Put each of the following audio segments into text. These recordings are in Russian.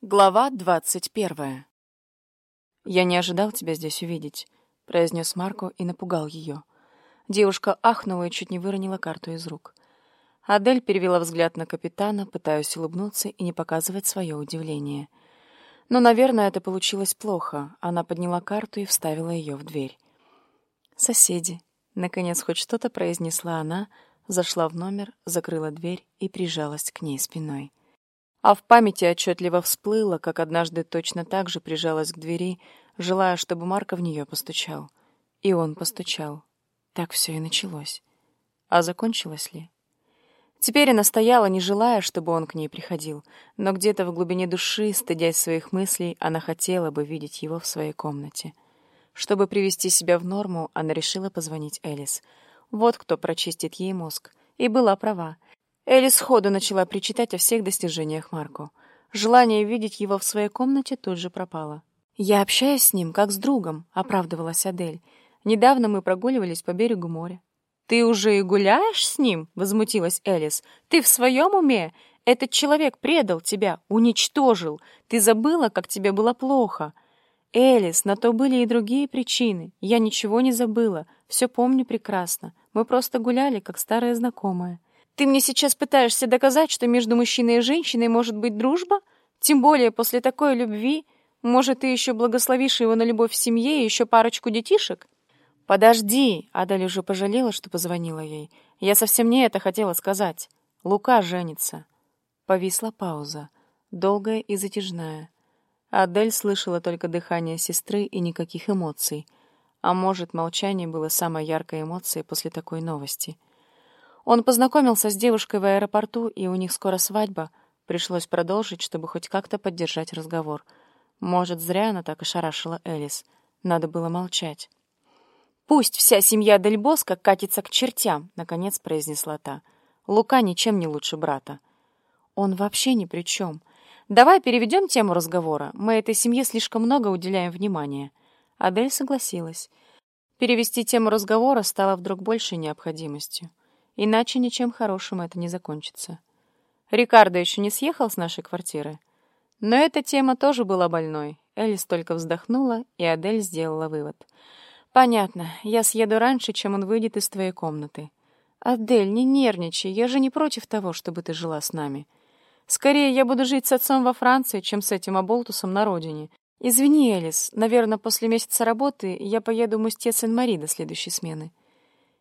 Глава двадцать первая. «Я не ожидал тебя здесь увидеть», — произнес Марко и напугал ее. Девушка ахнула и чуть не выронила карту из рук. Адель перевела взгляд на капитана, пытаясь улыбнуться и не показывать свое удивление. Но, наверное, это получилось плохо. Она подняла карту и вставила ее в дверь. «Соседи». Наконец, хоть что-то произнесла она, зашла в номер, закрыла дверь и прижалась к ней спиной. А в памяти отчетливо всплыло, как однажды точно так же прижалась к двери, желая, чтобы Марко в нее постучал. И он постучал. Так все и началось. А закончилось ли? Теперь она стояла, не желая, чтобы он к ней приходил, но где-то в глубине души, стыдясь своих мыслей, она хотела бы видеть его в своей комнате. Чтобы привести себя в норму, она решила позвонить Элис. Вот кто прочистит ей мозг. И была права. Элли сходу начала причитать о всех достижениях Марко. Желание видеть его в своей комнате тут же пропало. «Я общаюсь с ним, как с другом», — оправдывалась Адель. «Недавно мы прогуливались по берегу моря». «Ты уже и гуляешь с ним?» — возмутилась Элис. «Ты в своем уме? Этот человек предал тебя, уничтожил. Ты забыла, как тебе было плохо». «Элис, на то были и другие причины. Я ничего не забыла. Все помню прекрасно. Мы просто гуляли, как старые знакомые». Ты мне сейчас пытаешься доказать, что между мужчиной и женщиной может быть дружба? Тем более после такой любви. Может, ты еще благословишь его на любовь в семье и еще парочку детишек? Подожди, Адель уже пожалела, что позвонила ей. Я совсем не это хотела сказать. Лука женится. Повисла пауза, долгая и затяжная. Адель слышала только дыхание сестры и никаких эмоций. А может, молчание было самой яркой эмоцией после такой новости — он познакомился с девушкой в аэропорту, и у них скоро свадьба. Пришлось продолжить, чтобы хоть как-то поддержать разговор. Может, зря она так ошарашила Элис. Надо было молчать. «Пусть вся семья Дель Боско катится к чертям», — наконец произнесла та. «Лука ничем не лучше брата». «Он вообще ни при чем. Давай переведем тему разговора. Мы этой семье слишком много уделяем внимания». Адель согласилась. Перевести тему разговора стало вдруг большей необходимостью. Иначе ничем хорошим это не закончится. Рикардо еще не съехал с нашей квартиры. Но эта тема тоже была больной. Элис только вздохнула, и Адель сделала вывод. «Понятно. Я съеду раньше, чем он выйдет из твоей комнаты. Адель, не нервничай. Я же не против того, чтобы ты жила с нами. Скорее, я буду жить с отцом во Франции, чем с этим оболтусом на родине. Извини, Элис. Наверное, после месяца работы я поеду в Мустье Сен-Мари до следующей смены».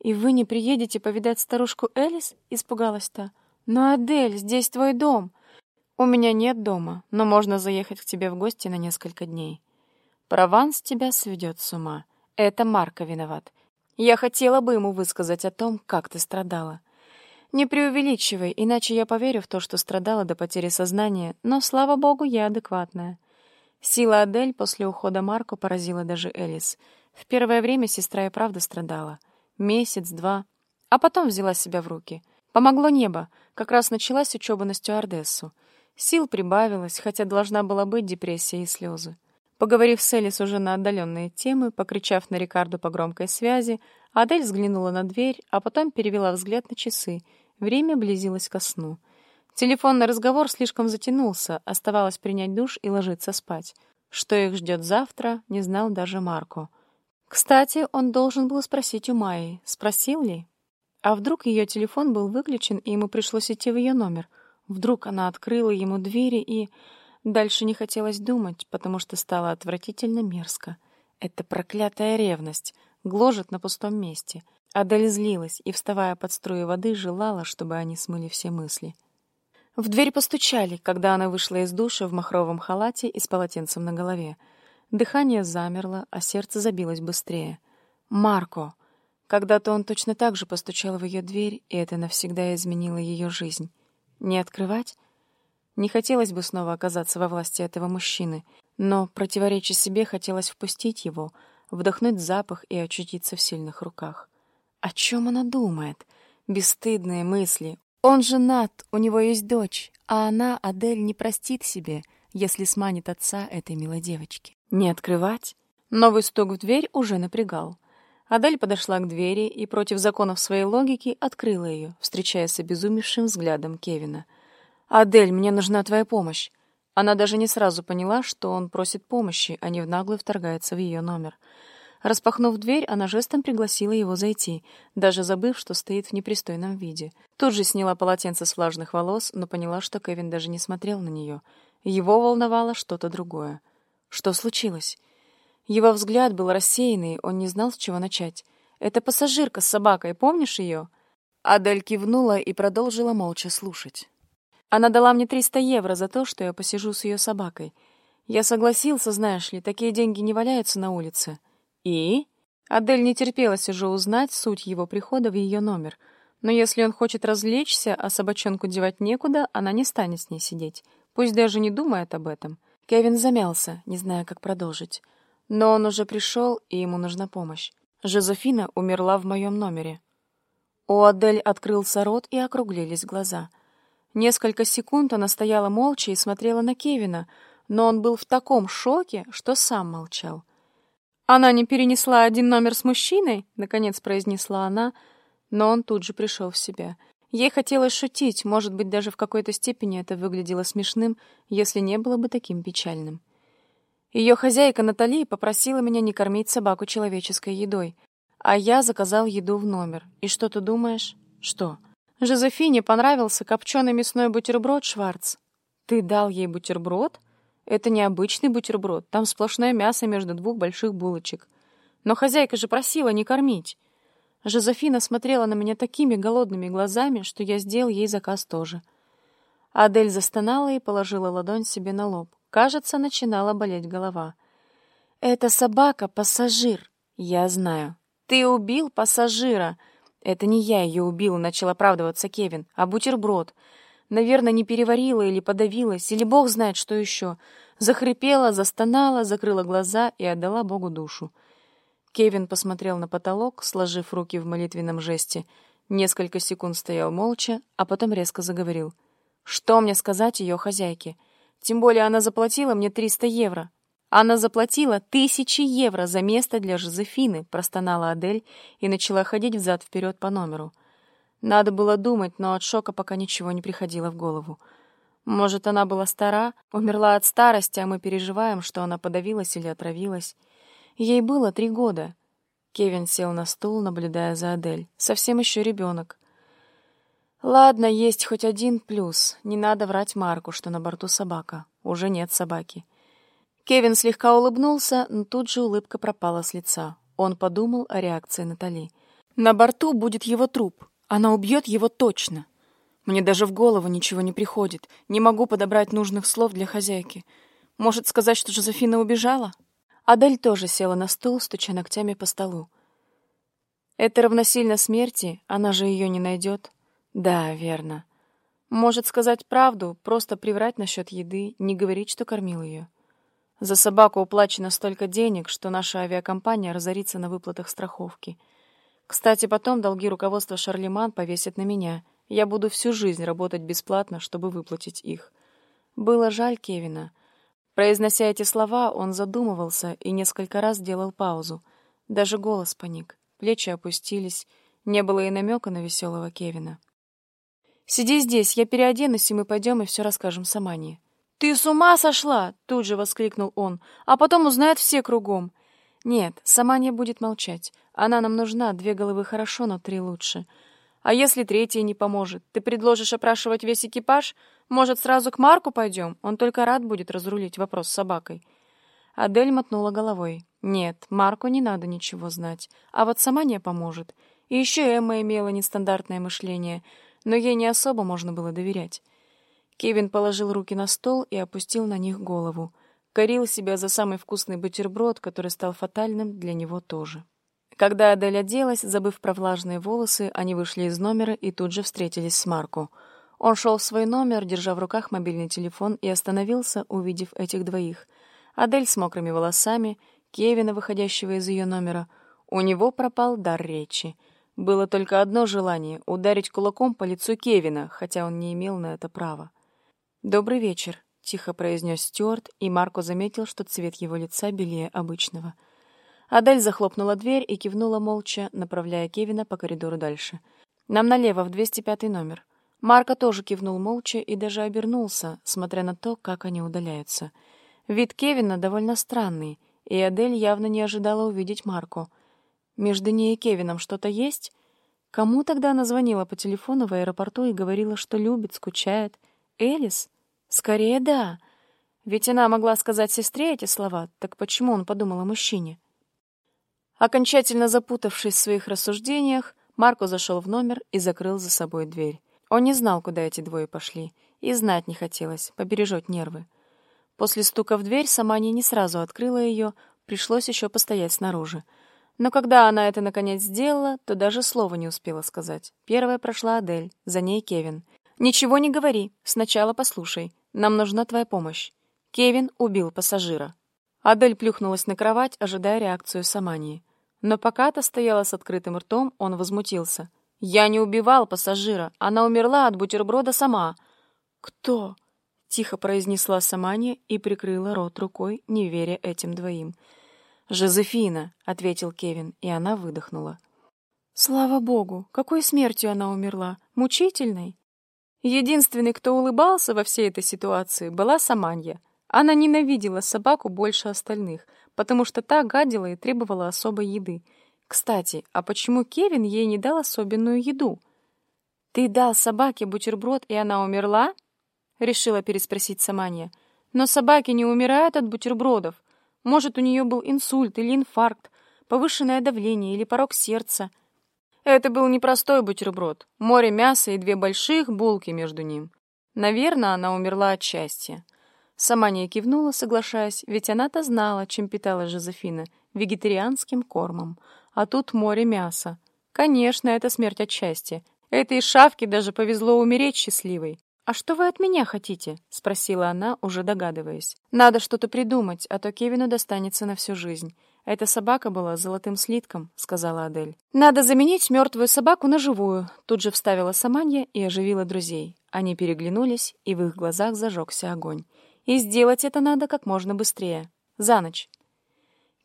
«И вы не приедете повидать старушку Элис?» — испугалась та. «Но, Адель, здесь твой дом». «У меня нет дома, но можно заехать к тебе в гости на несколько дней». «Прованс тебя сведет с ума. Это Марко виноват. Я хотела бы ему высказать о том, как ты страдала. Не преувеличивай, иначе я поверю в то, что страдала до потери сознания, но, слава богу, я адекватная». Сила Адель после ухода Марко поразила даже Элис. В первое время сестра и правда страдала — месяц, два. А потом взяла себя в руки. Помогло небо. Как раз началась учеба на стюардессу. Сил прибавилось, хотя должна была быть депрессия и слезы. Поговорив с Элис уже на отдаленные темы, покричав на Рикарду по громкой связи, Адель взглянула на дверь, а потом перевела взгляд на часы. Время близилось ко сну. Телефонный разговор слишком затянулся, оставалось принять душ и ложиться спать. Что их ждет завтра, не знал даже Марко. Кстати, он должен был спросить у Майи. Спросил ли? А вдруг ее телефон был выключен, и ему пришлось идти в ее номер? Вдруг она открыла ему двери и... Дальше не хотелось думать, потому что стало отвратительно мерзко. Это проклятая ревность. Гложет на пустом месте. Адель злилась и, вставая под струи воды, желала, чтобы они смыли все мысли. В дверь постучали, когда она вышла из душа в махровом халате и с полотенцем на голове. Дыхание замерло, а сердце забилось быстрее. «Марко!» Когда-то он точно так же постучал в ее дверь, и это навсегда изменило ее жизнь. Не открывать? Не хотелось бы снова оказаться во власти этого мужчины, но, противореча себе, хотелось впустить его, вдохнуть запах и очутиться в сильных руках. О чем она думает? Бесстыдные мысли. Он женат, у него есть дочь, а она, Адель, не простит себе, если сманит отца этой милой девочки. Не открывать? Новый стук в дверь уже напрягал. Адель подошла к двери и против законов своей логики открыла ее, встречаясь с обезумевшим взглядом Кевина. «Адель, мне нужна твоя помощь». Она даже не сразу поняла, что он просит помощи, а не в наглую вторгается в ее номер. Распахнув дверь, она жестом пригласила его зайти, даже забыв, что стоит в непристойном виде. Тут же сняла полотенце с влажных волос, но поняла, что Кевин даже не смотрел на нее. Его волновало что-то другое. Что случилось? Его взгляд был рассеянный, он не знал, с чего начать. «Это пассажирка с собакой, помнишь ее?» Адель кивнула и продолжила молча слушать. Она дала мне 300 евро за то, что я посижу с ее собакой. Я согласился, знаешь ли, такие деньги не валяются на улице. И? Адель не терпелась уже узнать суть его прихода в ее номер. Но если он хочет развлечься, а собачонку девать некуда, она не станет с ней сидеть. Пусть даже не думает об этом. Кевин замялся, не зная, как продолжить. Но он уже пришел, и ему нужна помощь. Жозефина умерла в моем номере. У Адель открылся рот и округлились глаза. Несколько секунд она стояла молча и смотрела на Кевина, но он был в таком шоке, что сам молчал. «Она не перенесла один номер с мужчиной?» — наконец произнесла она, но он тут же пришел в себя. Ей хотелось шутить, может быть, даже в какой-то степени это выглядело смешным, если не было бы таким печальным. Ее хозяйка Натали попросила меня не кормить собаку человеческой едой, а я заказал еду в номер. И что ты думаешь? Что? Жозефине понравился копченый мясной бутерброд Шварц. Ты дал ей бутерброд? Это не обычный бутерброд, там сплошное мясо между двух больших булочек. Но хозяйка же просила не кормить. Жозефина смотрела на меня такими голодными глазами, что я сделал ей заказ тоже. Адель застонала и положила ладонь себе на лоб. Кажется, начинала болеть голова. «Это собака-пассажир. Я знаю. Ты убил пассажира!» «Это не я ее убил», — начал оправдываться Кевин, — «а бутерброд. Наверное, не переварила или подавилась, или бог знает, что еще. Захрипела, застонала, закрыла глаза и отдала Богу душу. Кевин посмотрел на потолок, сложив руки в молитвенном жесте. Несколько секунд стоял молча, а потом резко заговорил. «Что мне сказать ее хозяйке? Тем более она заплатила мне 300 евро. Она заплатила тысячи евро за место для Жозефины», простонала Адель и начала ходить взад-вперед по номеру. Надо было думать, но от шока пока ничего не приходило в голову. Может, она была стара, умерла от старости, а мы переживаем, что она подавилась или отравилась. Ей было три года. Кевин сел на стул, наблюдая за Адель. Совсем еще ребенок. Ладно, есть хоть один плюс. Не надо врать Марку, что на борту собака. Уже нет собаки. Кевин слегка улыбнулся, но тут же улыбка пропала с лица. Он подумал о реакции Натали. На борту будет его труп. Она убьет его точно. Мне даже в голову ничего не приходит. Не могу подобрать нужных слов для хозяйки. Может сказать, что Жозефина убежала? Адель тоже села на стул, стуча ногтями по столу. Это равносильно смерти, она же ее не найдет. Да, верно. Может сказать правду, просто приврать насчет еды, не говорить, что кормил ее. За собаку уплачено столько денег, что наша авиакомпания разорится на выплатах страховки — кстати, потом долги руководства Шарлеман повесят на меня. Я буду всю жизнь работать бесплатно, чтобы выплатить их. Было жаль Кевина. Произнося эти слова, он задумывался и несколько раз делал паузу. Даже голос паник, плечи опустились, не было и намека на веселого Кевина. «Сиди здесь, я переоденусь, и мы пойдем и все расскажем Самании». «Ты с ума сошла!» — тут же воскликнул он. «А потом узнают все кругом. Нет, сама не будет молчать. Она нам нужна, две головы хорошо, но три лучше. А если третья не поможет? Ты предложишь опрашивать весь экипаж? Может, сразу к Марку пойдем? Он только рад будет разрулить вопрос с собакой. Адель мотнула головой. Нет, Марку не надо ничего знать. А вот сама не поможет. И еще Эмма имела нестандартное мышление, но ей не особо можно было доверять. Кевин положил руки на стол и опустил на них голову корил себя за самый вкусный бутерброд, который стал фатальным для него тоже. Когда Адель оделась, забыв про влажные волосы, они вышли из номера и тут же встретились с Марко. Он шел в свой номер, держа в руках мобильный телефон, и остановился, увидев этих двоих. Адель с мокрыми волосами, Кевина, выходящего из ее номера. У него пропал дар речи. Было только одно желание — ударить кулаком по лицу Кевина, хотя он не имел на это права. «Добрый вечер», тихо произнес Стюарт, и Марко заметил, что цвет его лица белее обычного. Адель захлопнула дверь и кивнула молча, направляя Кевина по коридору дальше. «Нам налево, в 205 номер». Марко тоже кивнул молча и даже обернулся, смотря на то, как они удаляются. Вид Кевина довольно странный, и Адель явно не ожидала увидеть Марко. Между ней и Кевином что-то есть? Кому тогда она звонила по телефону в аэропорту и говорила, что любит, скучает? Элис? Скорее, да. Ведь она могла сказать сестре эти слова, так почему он подумал о мужчине? Окончательно запутавшись в своих рассуждениях, Марко зашел в номер и закрыл за собой дверь. Он не знал, куда эти двое пошли, и знать не хотелось, побережет нервы. После стука в дверь Самания не сразу открыла ее, пришлось еще постоять снаружи. Но когда она это наконец сделала, то даже слова не успела сказать. Первая прошла Адель, за ней Кевин. «Ничего не говори, сначала послушай. Нам нужна твоя помощь. Кевин убил пассажира». Адель плюхнулась на кровать, ожидая реакцию Самании. Но пока та стояла с открытым ртом, он возмутился. «Я не убивал пассажира. Она умерла от бутерброда сама». «Кто?» — тихо произнесла Самания и прикрыла рот рукой, не веря этим двоим. «Жозефина», — ответил Кевин, и она выдохнула. «Слава богу! Какой смертью она умерла? Мучительной?» Единственный, кто улыбался во всей этой ситуации, была Саманья. Она ненавидела собаку больше остальных, потому что та гадила и требовала особой еды — кстати, а почему Кевин ей не дал особенную еду? Ты дал собаке бутерброд, и она умерла? решила переспросить Саманья. Но собаки не умирают от бутербродов. Может, у нее был инсульт или инфаркт, повышенное давление или порог сердца. Это был непростой бутерброд. Море мяса и две больших булки между ним. Наверное, она умерла от счастья. Саманья кивнула, соглашаясь, ведь она-то знала, чем питалась Жозефина — вегетарианским кормом — а тут море мяса. Конечно, это смерть от счастья. Этой шавке даже повезло умереть счастливой. «А что вы от меня хотите?» — спросила она, уже догадываясь. «Надо что-то придумать, а то Кевину достанется на всю жизнь. Эта собака была золотым слитком», — сказала Адель. «Надо заменить мертвую собаку на живую», — тут же вставила Саманья и оживила друзей. Они переглянулись, и в их глазах зажегся огонь. «И сделать это надо как можно быстрее. За ночь».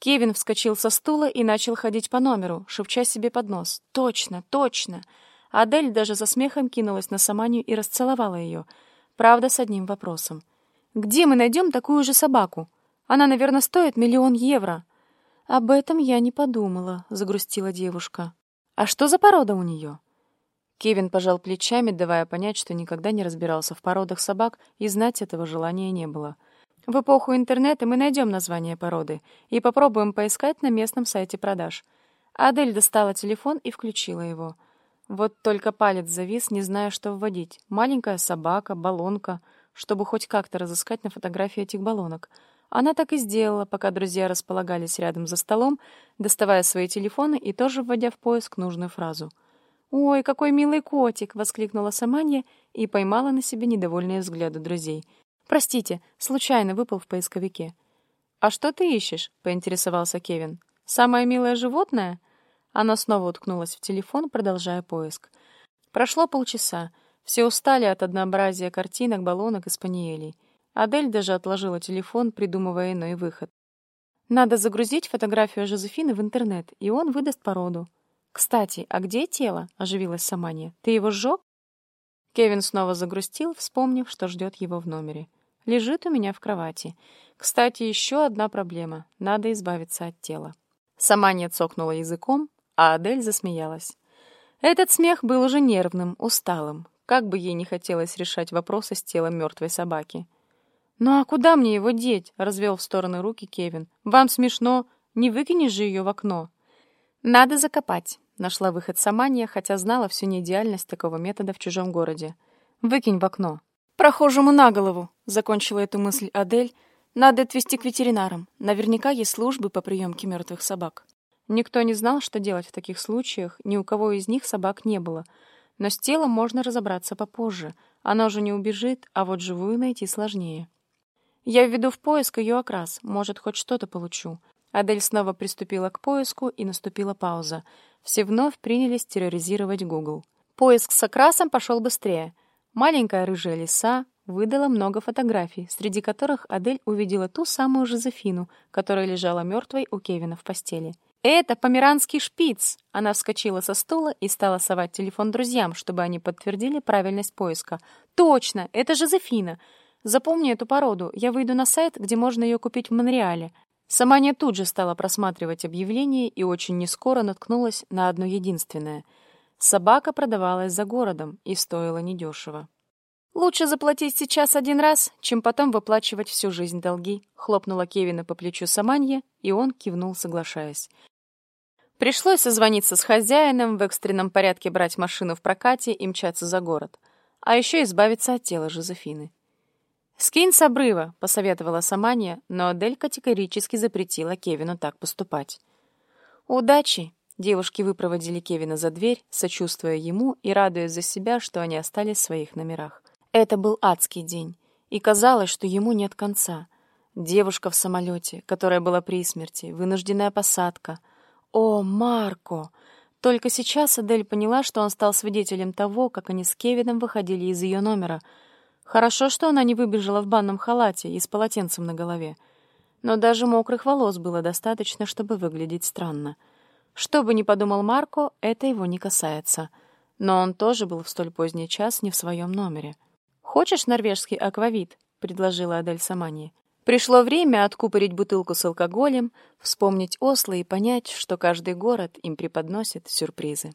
Кевин вскочил со стула и начал ходить по номеру, шепча себе под нос. «Точно, точно!» Адель даже за смехом кинулась на Саманию и расцеловала ее. Правда, с одним вопросом. «Где мы найдем такую же собаку? Она, наверное, стоит миллион евро». «Об этом я не подумала», — загрустила девушка. «А что за порода у нее?» Кевин пожал плечами, давая понять, что никогда не разбирался в породах собак, и знать этого желания не было. — в эпоху интернета мы найдем название породы и попробуем поискать на местном сайте продаж. Адель достала телефон и включила его. Вот только палец завис, не зная, что вводить. Маленькая собака, баллонка, чтобы хоть как-то разыскать на фотографии этих баллонок. Она так и сделала, пока друзья располагались рядом за столом, доставая свои телефоны и тоже вводя в поиск нужную фразу. «Ой, какой милый котик!» — воскликнула Саманья и поймала на себе недовольные взгляды друзей — «Простите, случайно выпал в поисковике». «А что ты ищешь?» — поинтересовался Кевин. «Самое милое животное?» Она снова уткнулась в телефон, продолжая поиск. Прошло полчаса. Все устали от однообразия картинок, баллонок и спаниелей. Адель даже отложила телефон, придумывая иной выход. Надо загрузить фотографию Жозефины в интернет, и он выдаст породу. «Кстати, а где тело?» — оживилась Самания. «Ты его сжег?» Кевин снова загрустил, вспомнив, что ждет его в номере. Лежит у меня в кровати. Кстати, еще одна проблема. Надо избавиться от тела. Сама не цокнула языком, а Адель засмеялась. Этот смех был уже нервным, усталым. Как бы ей не хотелось решать вопросы с телом мертвой собаки. «Ну а куда мне его деть?» — развел в стороны руки Кевин. «Вам смешно? Не выкинешь же ее в окно?» «Надо закопать», — нашла выход Самания, хотя знала всю неидеальность такого метода в чужом городе. «Выкинь в окно». «Прохожему на голову», — закончила эту мысль Адель. «Надо отвезти к ветеринарам. Наверняка есть службы по приемке мертвых собак». Никто не знал, что делать в таких случаях, ни у кого из них собак не было. Но с телом можно разобраться попозже. Оно же не убежит, а вот живую найти сложнее. Я введу в поиск ее окрас, может, хоть что-то получу. Адель снова приступила к поиску, и наступила пауза. Все вновь принялись терроризировать Google. Поиск с окрасом пошел быстрее. Маленькая рыжая лиса выдала много фотографий, среди которых Адель увидела ту самую Жозефину, которая лежала мертвой у Кевина в постели. «Это померанский шпиц!» Она вскочила со стула и стала совать телефон друзьям, чтобы они подтвердили правильность поиска. «Точно! Это Жозефина! Запомни эту породу. Я выйду на сайт, где можно ее купить в Монреале». Саманя тут же стала просматривать объявление и очень нескоро наткнулась на одно единственное. Собака продавалась за городом и стоила недешево. «Лучше заплатить сейчас один раз, чем потом выплачивать всю жизнь долги», — хлопнула Кевина по плечу Саманье, и он кивнул, соглашаясь. Пришлось созвониться с хозяином, в экстренном порядке брать машину в прокате и мчаться за город. А еще избавиться от тела Жозефины. «Скинь с обрыва», — посоветовала Саманья, но Адель категорически запретила Кевину так поступать. «Удачи!» — девушки выпроводили Кевина за дверь, сочувствуя ему и радуясь за себя, что они остались в своих номерах. Это был адский день, и казалось, что ему нет конца. Девушка в самолете, которая была при смерти, вынужденная посадка — о, Марко! Только сейчас Адель поняла, что он стал свидетелем того, как они с Кевином выходили из ее номера. Хорошо, что она не выбежала в банном халате и с полотенцем на голове. Но даже мокрых волос было достаточно, чтобы выглядеть странно. Что бы ни подумал Марко, это его не касается. Но он тоже был в столь поздний час не в своем номере. «Хочешь норвежский аквавит?» — предложила Адель Самани. Пришло время откупорить бутылку с алкоголем, вспомнить Осло и понять, что каждый город им преподносит сюрпризы.